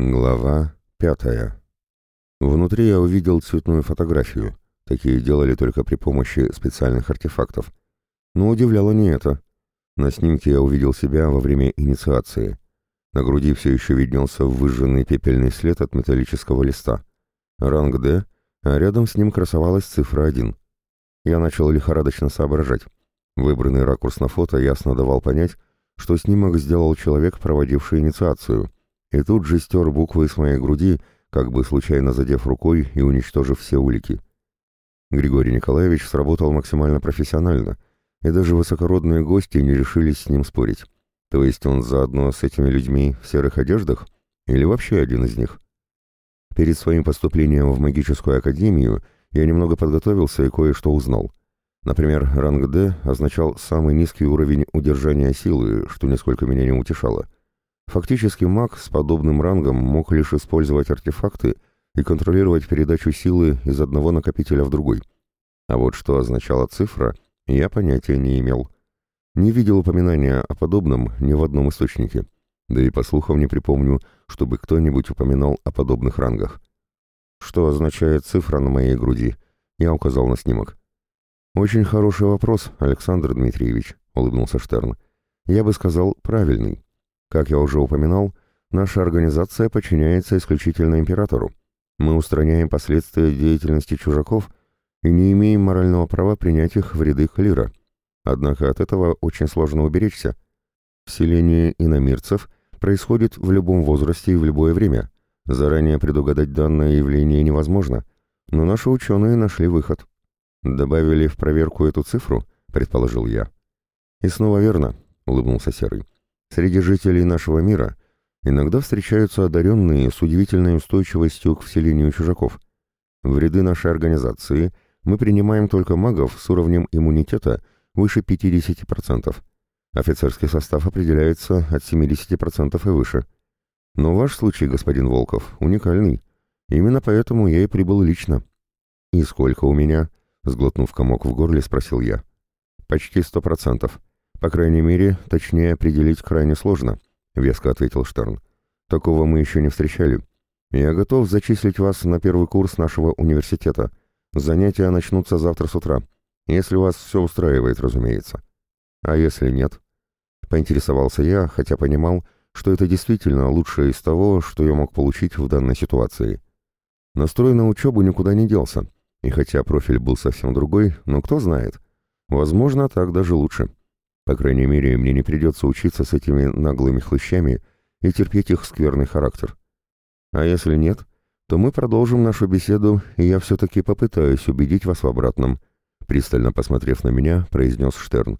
Глава пятая. Внутри я увидел цветную фотографию. Такие делали только при помощи специальных артефактов. Но удивляло не это. На снимке я увидел себя во время инициации. На груди все еще виднелся выжженный пепельный след от металлического листа. Ранг «Д», а рядом с ним красовалась цифра 1. Я начал лихорадочно соображать. Выбранный ракурс на фото ясно давал понять, что снимок сделал человек, проводивший инициацию — и тут же стер буквы с моей груди, как бы случайно задев рукой и уничтожив все улики. Григорий Николаевич сработал максимально профессионально, и даже высокородные гости не решились с ним спорить. То есть он заодно с этими людьми в серых одеждах? Или вообще один из них? Перед своим поступлением в магическую академию я немного подготовился и кое-что узнал. Например, ранг «Д» означал самый низкий уровень удержания силы, что нисколько меня не утешало. Фактически маг с подобным рангом мог лишь использовать артефакты и контролировать передачу силы из одного накопителя в другой. А вот что означала цифра, я понятия не имел. Не видел упоминания о подобном ни в одном источнике. Да и по слухам не припомню, чтобы кто-нибудь упоминал о подобных рангах. Что означает цифра на моей груди? Я указал на снимок. «Очень хороший вопрос, Александр Дмитриевич», — улыбнулся Штерн. «Я бы сказал, правильный. Как я уже упоминал, наша организация подчиняется исключительно императору. Мы устраняем последствия деятельности чужаков и не имеем морального права принять их в ряды клира. Однако от этого очень сложно уберечься. Вселение иномирцев происходит в любом возрасте и в любое время. Заранее предугадать данное явление невозможно, но наши ученые нашли выход. «Добавили в проверку эту цифру?» — предположил я. «И снова верно», — улыбнулся Серый. Среди жителей нашего мира иногда встречаются одаренные с удивительной устойчивостью к вселению чужаков. В ряды нашей организации мы принимаем только магов с уровнем иммунитета выше 50%. Офицерский состав определяется от 70% и выше. Но ваш случай, господин Волков, уникальный. Именно поэтому я и прибыл лично. «И сколько у меня?» — сглотнув комок в горле, спросил я. «Почти сто процентов. «По крайней мере, точнее определить крайне сложно», — веско ответил Штерн. «Такого мы еще не встречали. Я готов зачислить вас на первый курс нашего университета. Занятия начнутся завтра с утра. Если вас все устраивает, разумеется. А если нет?» Поинтересовался я, хотя понимал, что это действительно лучшее из того, что я мог получить в данной ситуации. Настрой на учебу никуда не делся, и хотя профиль был совсем другой, но кто знает. Возможно, так даже лучше. По крайней мере, мне не придется учиться с этими наглыми хлыщами и терпеть их скверный характер. А если нет, то мы продолжим нашу беседу, и я все-таки попытаюсь убедить вас в обратном», пристально посмотрев на меня, произнес Штерн.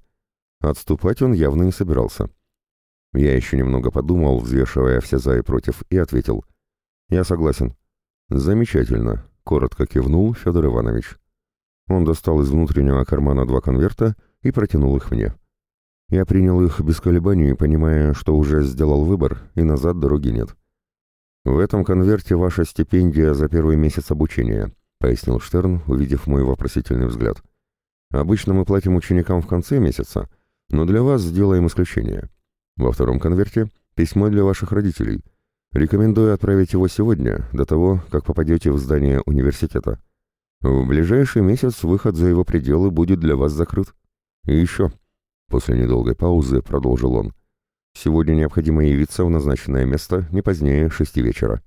Отступать он явно не собирался. Я еще немного подумал, взвешивая все за и против, и ответил. «Я согласен». «Замечательно», — коротко кивнул Федор Иванович. Он достал из внутреннего кармана два конверта и протянул их мне. Я принял их без колебаний, понимая, что уже сделал выбор, и назад дороги нет. «В этом конверте ваша стипендия за первый месяц обучения», — пояснил Штерн, увидев мой вопросительный взгляд. «Обычно мы платим ученикам в конце месяца, но для вас сделаем исключение. Во втором конверте письмо для ваших родителей. Рекомендую отправить его сегодня, до того, как попадете в здание университета. В ближайший месяц выход за его пределы будет для вас закрыт. И еще...» После недолгой паузы продолжил он. «Сегодня необходимо явиться в назначенное место не позднее шести вечера».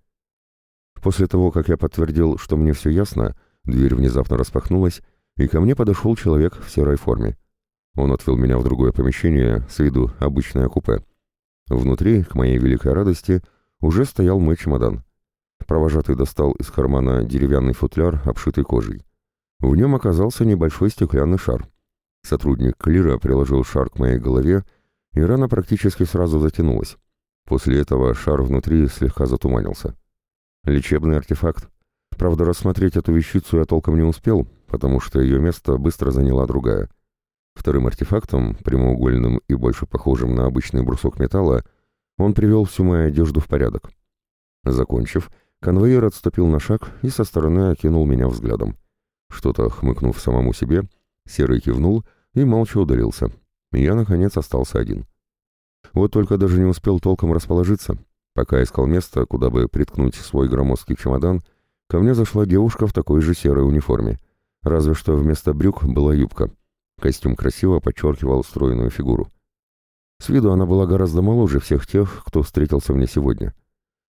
После того, как я подтвердил, что мне все ясно, дверь внезапно распахнулась, и ко мне подошел человек в серой форме. Он отвел меня в другое помещение, с виду обычное купе. Внутри, к моей великой радости, уже стоял мой чемодан. Провожатый достал из кармана деревянный футляр, обшитый кожей. В нем оказался небольшой стеклянный шар. Сотрудник Клира приложил шар к моей голове, и рана практически сразу затянулась. После этого шар внутри слегка затуманился. Лечебный артефакт. Правда, рассмотреть эту вещицу я толком не успел, потому что ее место быстро заняла другая. Вторым артефактом, прямоугольным и больше похожим на обычный брусок металла, он привел всю мою одежду в порядок. Закончив, конвоир отступил на шаг и со стороны окинул меня взглядом. Что-то хмыкнув самому себе, Серый кивнул и молча удалился. Я, наконец, остался один. Вот только даже не успел толком расположиться. Пока искал место, куда бы приткнуть свой громоздкий чемодан, ко мне зашла девушка в такой же серой униформе. Разве что вместо брюк была юбка. Костюм красиво подчеркивал стройную фигуру. С виду она была гораздо моложе всех тех, кто встретился мне сегодня.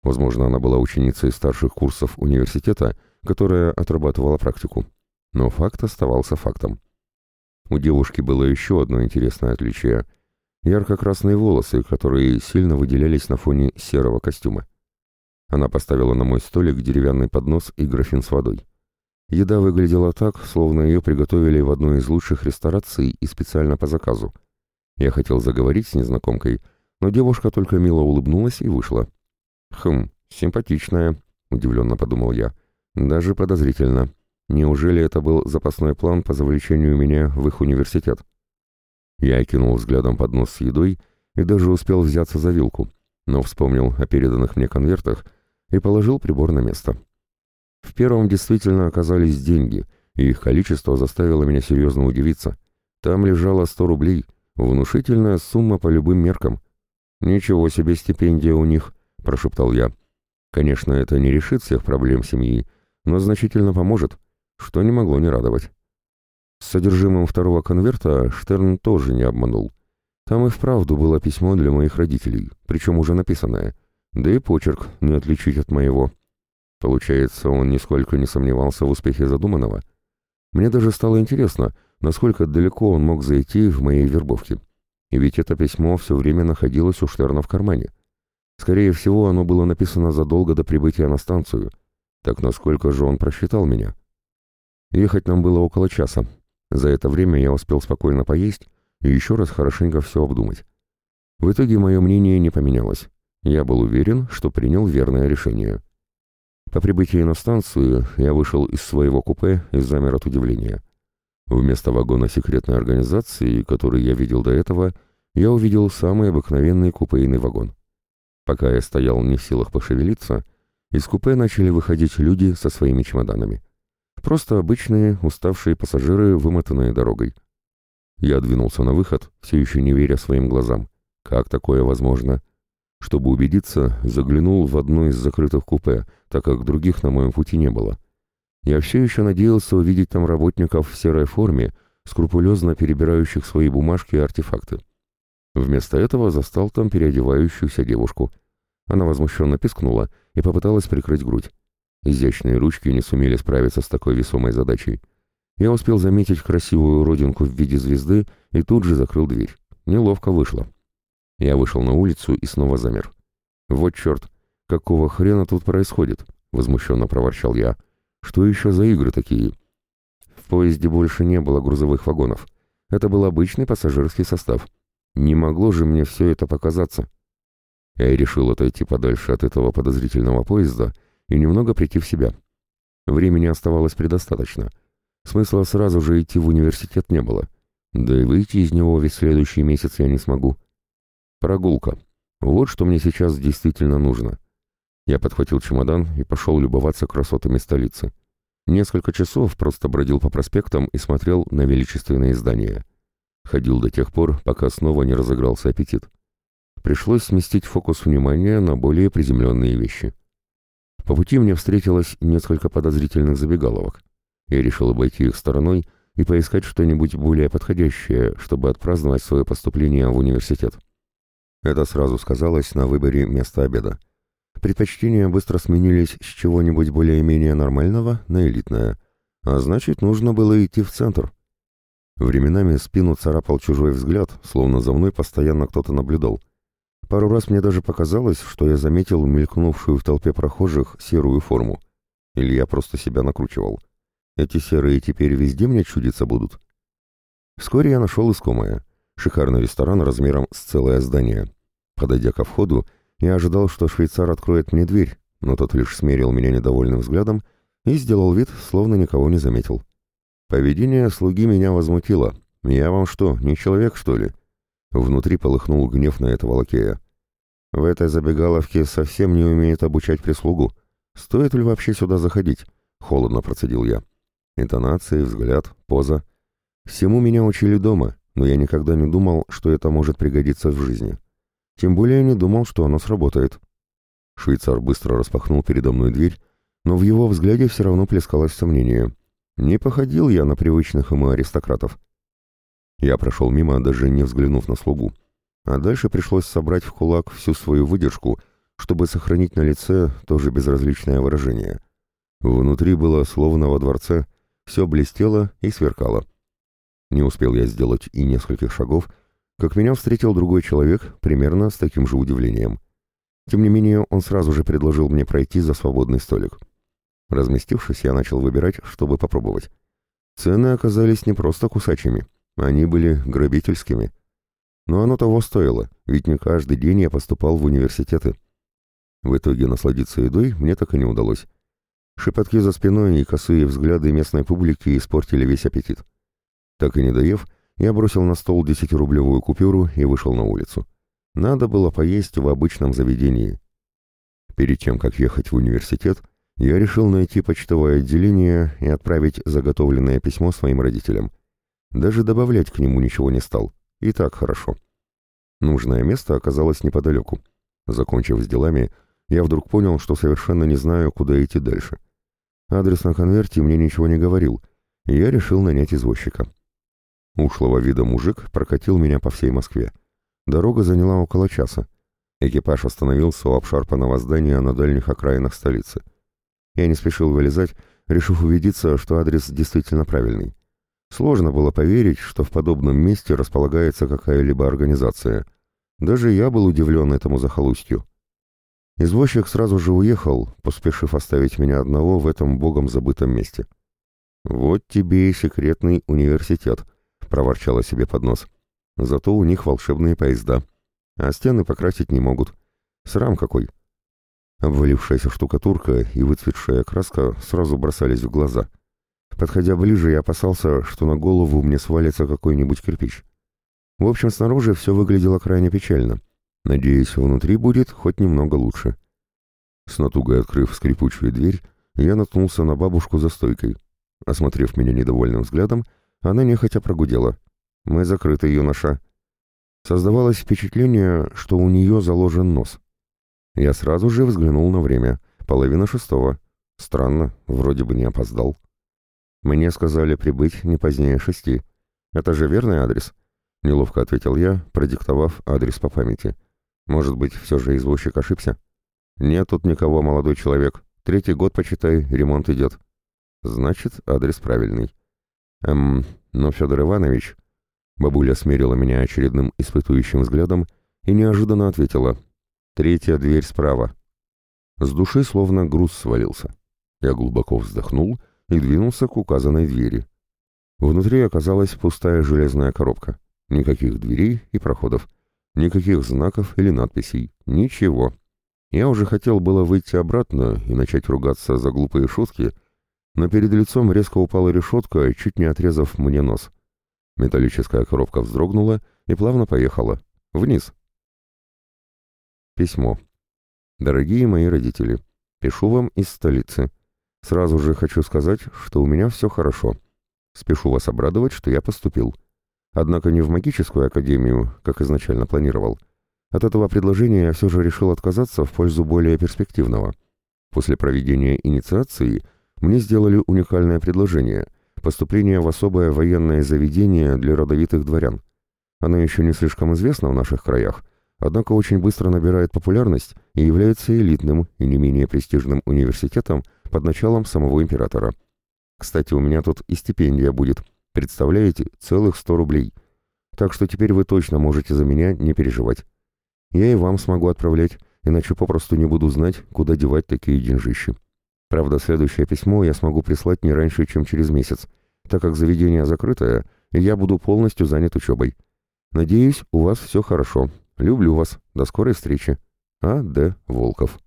Возможно, она была ученицей старших курсов университета, которая отрабатывала практику. Но факт оставался фактом. У девушки было еще одно интересное отличие — ярко-красные волосы, которые сильно выделялись на фоне серого костюма. Она поставила на мой столик деревянный поднос и графин с водой. Еда выглядела так, словно ее приготовили в одной из лучших рестораций и специально по заказу. Я хотел заговорить с незнакомкой, но девушка только мило улыбнулась и вышла. «Хм, симпатичная», — удивленно подумал я. «Даже подозрительно. Неужели это был запасной план по завлечению меня в их университет?» Я окинул взглядом поднос с едой и даже успел взяться за вилку, но вспомнил о переданных мне конвертах и положил прибор на место. В первом действительно оказались деньги, и их количество заставило меня серьезно удивиться. Там лежало сто рублей, внушительная сумма по любым меркам. «Ничего себе стипендия у них», — прошептал я. «Конечно, это не решит всех проблем семьи, но значительно поможет, что не могло не радовать». С содержимым второго конверта Штерн тоже не обманул. Там и вправду было письмо для моих родителей, причем уже написанное. Да и почерк не отличить от моего. Получается, он нисколько не сомневался в успехе задуманного. Мне даже стало интересно, насколько далеко он мог зайти в моей вербовке. И ведь это письмо все время находилось у Штерна в кармане. Скорее всего, оно было написано задолго до прибытия на станцию. Так насколько же он просчитал меня? Ехать нам было около часа, за это время я успел спокойно поесть и еще раз хорошенько все обдумать. В итоге мое мнение не поменялось. Я был уверен, что принял верное решение. По прибытии на станцию я вышел из своего купе и замер от удивления. Вместо вагона секретной организации, который я видел до этого, я увидел самый обыкновенный купейный вагон. Пока я стоял не в силах пошевелиться, из купе начали выходить люди со своими чемоданами. Просто обычные, уставшие пассажиры, вымотанные дорогой. Я двинулся на выход, все еще не веря своим глазам. Как такое возможно? Чтобы убедиться, заглянул в одно из закрытых купе, так как других на моем пути не было. Я все еще надеялся увидеть там работников в серой форме, скрупулезно перебирающих свои бумажки и артефакты. Вместо этого застал там переодевающуюся девушку. Она возмущенно пискнула и попыталась прикрыть грудь. Изящные ручки не сумели справиться с такой весомой задачей. Я успел заметить красивую родинку в виде звезды и тут же закрыл дверь. Неловко вышло. Я вышел на улицу и снова замер. «Вот черт! Какого хрена тут происходит?» — возмущенно проворчал я. «Что еще за игры такие?» В поезде больше не было грузовых вагонов. Это был обычный пассажирский состав. Не могло же мне все это показаться. Я и решил отойти подальше от этого подозрительного поезда — и немного прийти в себя. Времени оставалось предостаточно. Смысла сразу же идти в университет не было. Да и выйти из него весь следующий месяц я не смогу. Прогулка. Вот что мне сейчас действительно нужно. Я подхватил чемодан и пошел любоваться красотами столицы. Несколько часов просто бродил по проспектам и смотрел на величественные здания. Ходил до тех пор, пока снова не разыгрался аппетит. Пришлось сместить фокус внимания на более приземленные вещи. По пути мне встретилось несколько подозрительных забегаловок. Я решил обойти их стороной и поискать что-нибудь более подходящее, чтобы отпраздновать свое поступление в университет. Это сразу сказалось на выборе места обеда. Предпочтения быстро сменились с чего-нибудь более-менее нормального на элитное, а значит, нужно было идти в центр. Временами спину царапал чужой взгляд, словно за мной постоянно кто-то наблюдал, Пару раз мне даже показалось, что я заметил мелькнувшую в толпе прохожих серую форму. Или я просто себя накручивал. Эти серые теперь везде мне чудиться будут. Вскоре я нашел искомое. Шикарный ресторан размером с целое здание. Подойдя ко входу, я ожидал, что швейцар откроет мне дверь, но тот лишь смерил меня недовольным взглядом и сделал вид, словно никого не заметил. Поведение слуги меня возмутило. «Я вам что, не человек, что ли?» Внутри полыхнул гнев на этого лакея. В этой забегаловке совсем не умеет обучать прислугу. Стоит ли вообще сюда заходить? Холодно процедил я. Интонации, взгляд, поза. Всему меня учили дома, но я никогда не думал, что это может пригодиться в жизни. Тем более не думал, что оно сработает. Швейцар быстро распахнул передо мной дверь, но в его взгляде все равно плескалось сомнение. Не походил я на привычных ему аристократов. Я прошел мимо, даже не взглянув на слугу. А дальше пришлось собрать в кулак всю свою выдержку, чтобы сохранить на лице тоже безразличное выражение. Внутри было словно во дворце, все блестело и сверкало. Не успел я сделать и нескольких шагов, как меня встретил другой человек примерно с таким же удивлением. Тем не менее, он сразу же предложил мне пройти за свободный столик. Разместившись, я начал выбирать, чтобы попробовать. Цены оказались не просто кусачими, они были грабительскими. Но оно того стоило, ведь не каждый день я поступал в университеты. В итоге насладиться едой мне так и не удалось. Шепотки за спиной и косые взгляды местной публики испортили весь аппетит. Так и не доев, я бросил на стол десятирублевую купюру и вышел на улицу. Надо было поесть в обычном заведении. Перед тем, как ехать в университет, я решил найти почтовое отделение и отправить заготовленное письмо своим родителям. Даже добавлять к нему ничего не стал. И так хорошо. Нужное место оказалось неподалеку. Закончив с делами, я вдруг понял, что совершенно не знаю, куда идти дальше. Адрес на конверте мне ничего не говорил, и я решил нанять извозчика. Ушлого вида мужик прокатил меня по всей Москве. Дорога заняла около часа. Экипаж остановился у обшарпанного здания на дальних окраинах столицы. Я не спешил вылезать, решив убедиться, что адрес действительно правильный. Сложно было поверить, что в подобном месте располагается какая-либо организация. Даже я был удивлен этому захолустью. Извозчик сразу же уехал, поспешив оставить меня одного в этом богом забытом месте. «Вот тебе и секретный университет», — проворчала себе под нос. «Зато у них волшебные поезда, а стены покрасить не могут. Срам какой!» Обвалившаяся штукатурка и выцветшая краска сразу бросались в глаза. Подходя ближе, я опасался, что на голову мне свалится какой-нибудь кирпич. В общем, снаружи все выглядело крайне печально — Надеюсь, внутри будет хоть немного лучше. С натугой открыв скрипучую дверь, я наткнулся на бабушку за стойкой. Осмотрев меня недовольным взглядом, она нехотя прогудела. «Мы закрыты, юноша». Создавалось впечатление, что у нее заложен нос. Я сразу же взглянул на время. Половина шестого. Странно, вроде бы не опоздал. Мне сказали прибыть не позднее шести. Это же верный адрес? Неловко ответил я, продиктовав адрес по памяти. Может быть, все же извозчик ошибся? Нет тут никого, молодой человек. Третий год, почитай, ремонт идет. Значит, адрес правильный. Эм, но Федор Иванович... Бабуля смерила меня очередным испытующим взглядом и неожиданно ответила. Третья дверь справа. С души словно груз свалился. Я глубоко вздохнул и двинулся к указанной двери. Внутри оказалась пустая железная коробка. Никаких дверей и проходов. Никаких знаков или надписей. Ничего. Я уже хотел было выйти обратно и начать ругаться за глупые шутки, но перед лицом резко упала решетка, чуть не отрезав мне нос. Металлическая коробка вздрогнула и плавно поехала. Вниз. Письмо. Дорогие мои родители, пишу вам из столицы. Сразу же хочу сказать, что у меня все хорошо. Спешу вас обрадовать, что я поступил. Однако не в магическую академию, как изначально планировал. От этого предложения я все же решил отказаться в пользу более перспективного. После проведения инициации мне сделали уникальное предложение – поступление в особое военное заведение для родовитых дворян. Оно еще не слишком известно в наших краях, однако очень быстро набирает популярность и является элитным и не менее престижным университетом под началом самого императора. Кстати, у меня тут и стипендия будет – Представляете, целых сто рублей. Так что теперь вы точно можете за меня не переживать. Я и вам смогу отправлять, иначе попросту не буду знать, куда девать такие деньжищи. Правда, следующее письмо я смогу прислать не раньше, чем через месяц, так как заведение закрытое, и я буду полностью занят учебой. Надеюсь, у вас все хорошо. Люблю вас. До скорой встречи. А. Д. Волков